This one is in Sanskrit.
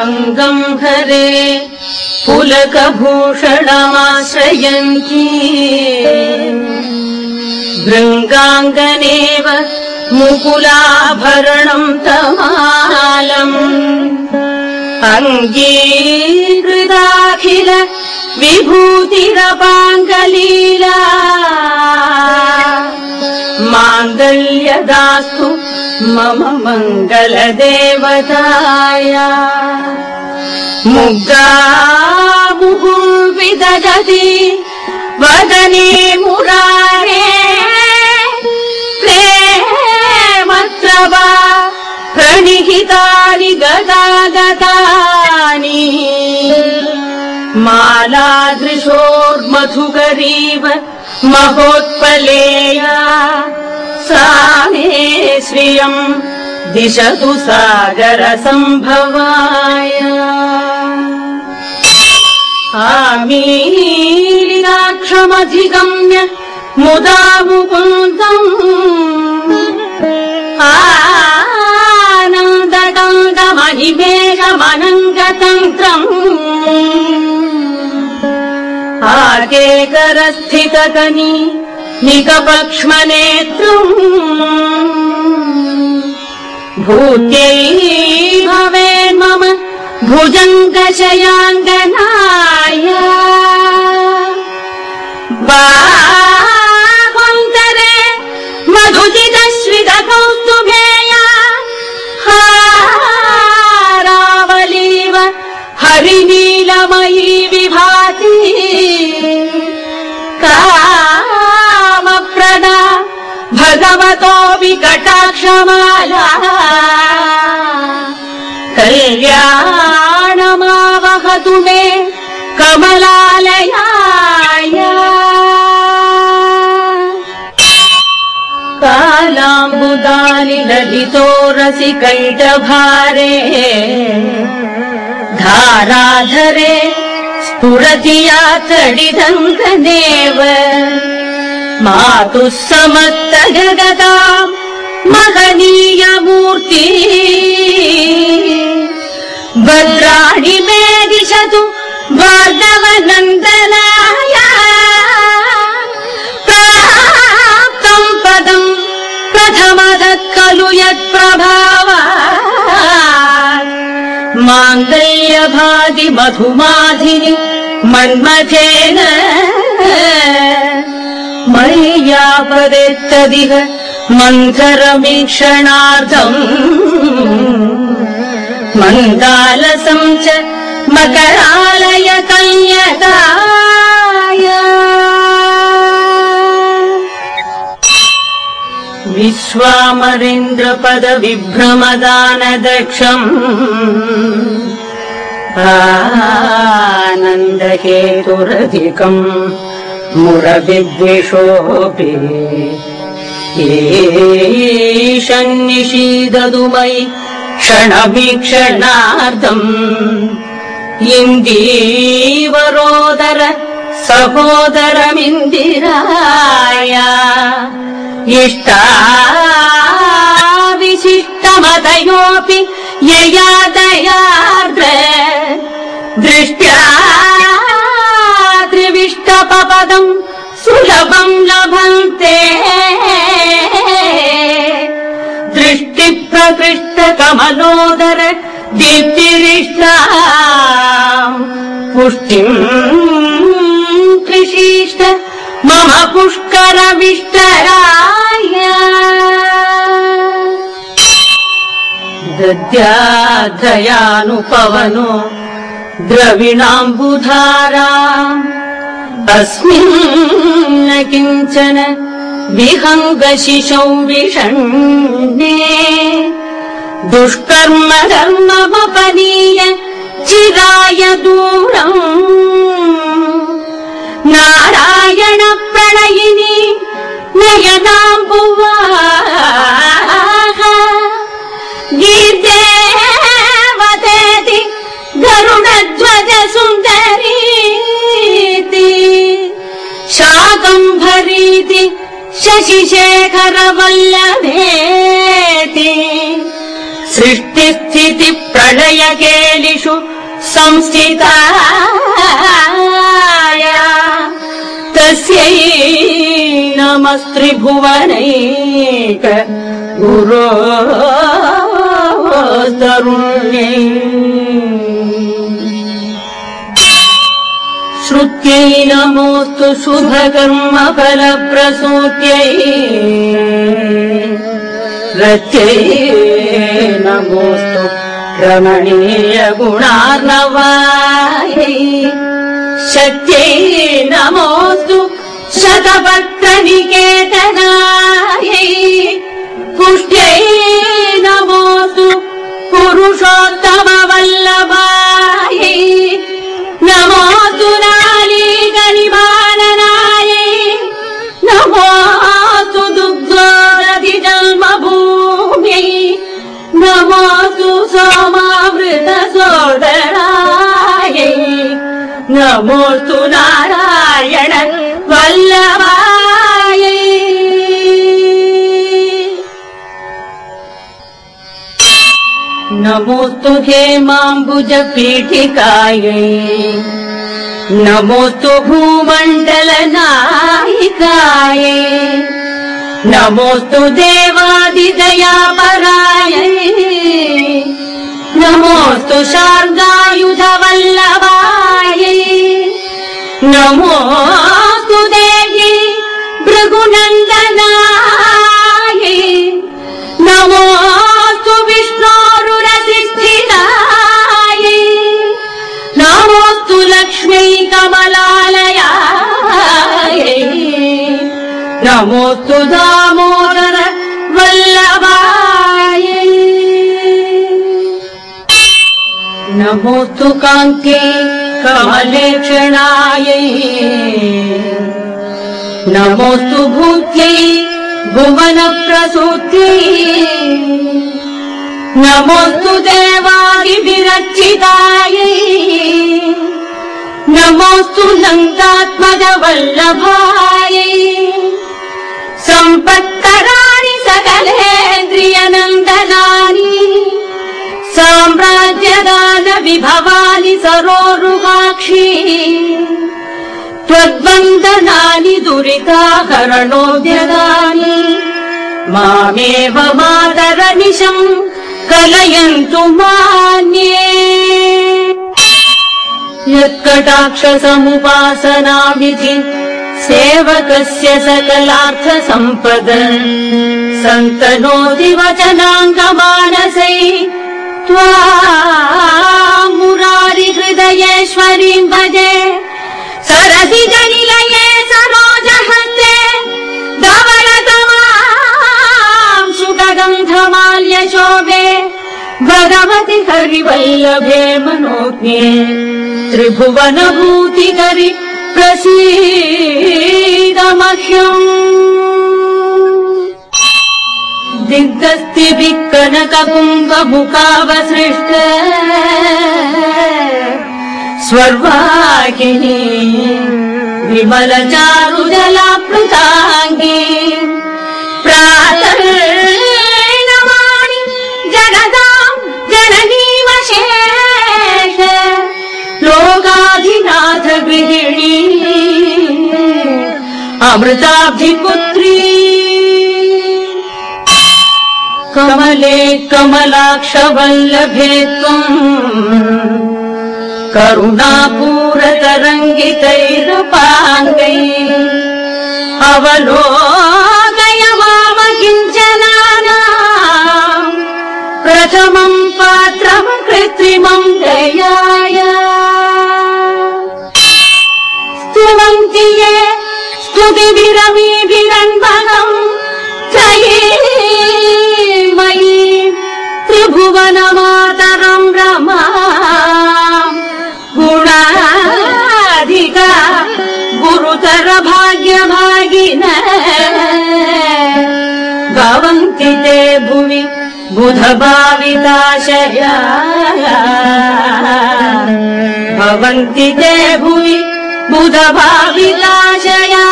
अङ्गम् हरे पुलकभूषणमाश्रयन्ती। भृङ्गाङ्गनेव मुकुलाभरणम् तमालम्। अङ्गीकृताखिल विभूतिरपाङ्गलीला माङ्गल्यदास्तु मम मङ्गलदेवताया मुग्धा मुहुर्विदधति वदने मुरारे प्रेमत्र वा प्रणिहितानि गदागतानि। मालादृशोर्मधुकरीव महोत्पलेया मे श्रियम् दिशतु सागरसम्भवाय। आमीलिनाक्षमधिगम्य मुदा मुकुन्दम्। आनन्दगङ्गमहिमेघमनङ्गतन्त्रम्। आकेकरस्थितकनि निकपक्ष्मनेत्रम्। भूत्यै भवेन्मम भुजङ्गशयाङ्गनाय भगवतोऽपि कटाक्षमाला। कल्याणमावहतु मे कमलालयाय। कालाम्बुदानि ललितो रसिकैटभारे धाराधरे स्फुरति या तडिदङ्गदेव मातुः समत्तगदा महनीयमूर्ति। भद्राणि मे दिशतु भार्गवनन्दनाय प्राप्तम् पदम् प्रथमतः खलु यत्प्रभावा माङ्गल्यभागि मधुमाधिनि मन्मथेन मय्यापदेत्तदिह मन्थरमीक्षणार्थम्। मन्दालसम् च मकरालय कन्यकाय विश्वामरेन्द्रपद विभ्रमदानदक्षम् आनन्दहेतुरधिकम् मुरविद्विषोऽपि ईशन्निषीदतु मयि क्षणवीक्षणार्थम् इन्दीवरोदर सहोदरमिन्दिराय इष्टा विशिष्टमतयोऽपि यया दयार्द्र दृष्ट्या त्रिविष्टपदम् सुलभम् लभन्ते। दृष्टिप्रकृष्ट कमलोदर दीप्तिरिष्टा पुष्टिम् कृषीष्ट मम पुष्करविष्टराय। दद्याधयानुपवनो द्रविणाम्बुधारा अस्मिन् न किञ्चन विहङ्गशिशौ विषण्णे दुष्कर्म धर्ममपनीय चिराय दूरम्। नारायण प्रणयिनी नयनाम्बुवा गीर्देवतेति गरुडध्वज सुन्दरीति शाकम्भरीति शशिशेखर वल्लभेति सृष्टिस्थिति प्रलयकेलिषु संस्थिताय। तस्यै नमस्त्रिभुवनैक गुरो तरुण्यै श्रुत्यै नमोऽस्तु शुभकर्म फलप्रसूत्यै रत्यै नमोऽस्तु रमणीय गुणार्णवायै शक्त्यै नमोऽस्तु शतभक्तनिकेतनायै पुष्ट्यै नमोऽस्तु पुरुषोत्तमवल्लभायै नमोऽस्तु नारायण वल्लभायै। नमोऽस्तु हेमाम्बुजपीठिकायै। नमोऽस्तु भूमण्डलनायिकायै। नमोऽस्तु देवादिदयापरायै। नमोऽस्तु शार्गायुधवल्लभायै नमोऽस्तु देहि भृगुनन्दनायै। नमोऽस्तु विष्णोरुरसिद्धिदायै नमोऽस्तु लक्ष्मी कमलालयायै नमोऽस्तु दामोदर वल्लभायै नमोऽस्तु कान्त्यै कमलेक्षणायै। नमोऽस्तु भूत्यै भुवनप्रसूत्यै। नमोऽस्तु देवादिभिरर्चितायै। नमोऽस्तु नन्दात्मजवल्लभायै। सम्पत्कराणि सकलेन्द्रियनन्दनानि। साम्राज्यदान त्वद्वन्दनानि दुरिताकरणोद्यगानि मामेव मातरनिशम् कलयन्तु मान्ये। यत्कटाक्षसमुपासनाविधि सेवकस्य सकलार्थसम्पद। सन्तनोति वचनाङ्गमानसै त्वा मुरारिहृदयेश्वरीम् भजे सरसि जनिलये सरोजहस्ते धवलतमाम् सुखगन्धमाल्यशोभे भगवति हरिवल्लभे मनोज्ञे त्रिभुवनभूतिकरि प्रसीद मह्यम् दिग्दस्तिभिः कनककुम्भमुखावसृष्ट स्वर्वाहिनी विमलचारुजलाप्लुताङ्गी प्रातर्नमाणि जगदाम् जननीवशेष लोकाधिनाथ गृहिणी अमृताब्धिपुत्री। कमले कमलाक्षवल्लभे त्वम् करुणापूरतरङ्गितैरपाङ्गै माम किञ्चनानाम् प्रथमम् पात्रम् कृत्रिमम् दयाय स्तुवन्ति ये स्तुतिभिरमीभिरन्वनम् जये मयि त्रिभुवनमातरम् गुरुतर भाग्यभागिन भवन्ति ते भुवि बुधभाविताशया। भवन्ति ते भुवि बुधभाविताशया